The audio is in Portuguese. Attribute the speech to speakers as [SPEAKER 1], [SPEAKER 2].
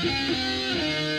[SPEAKER 1] Música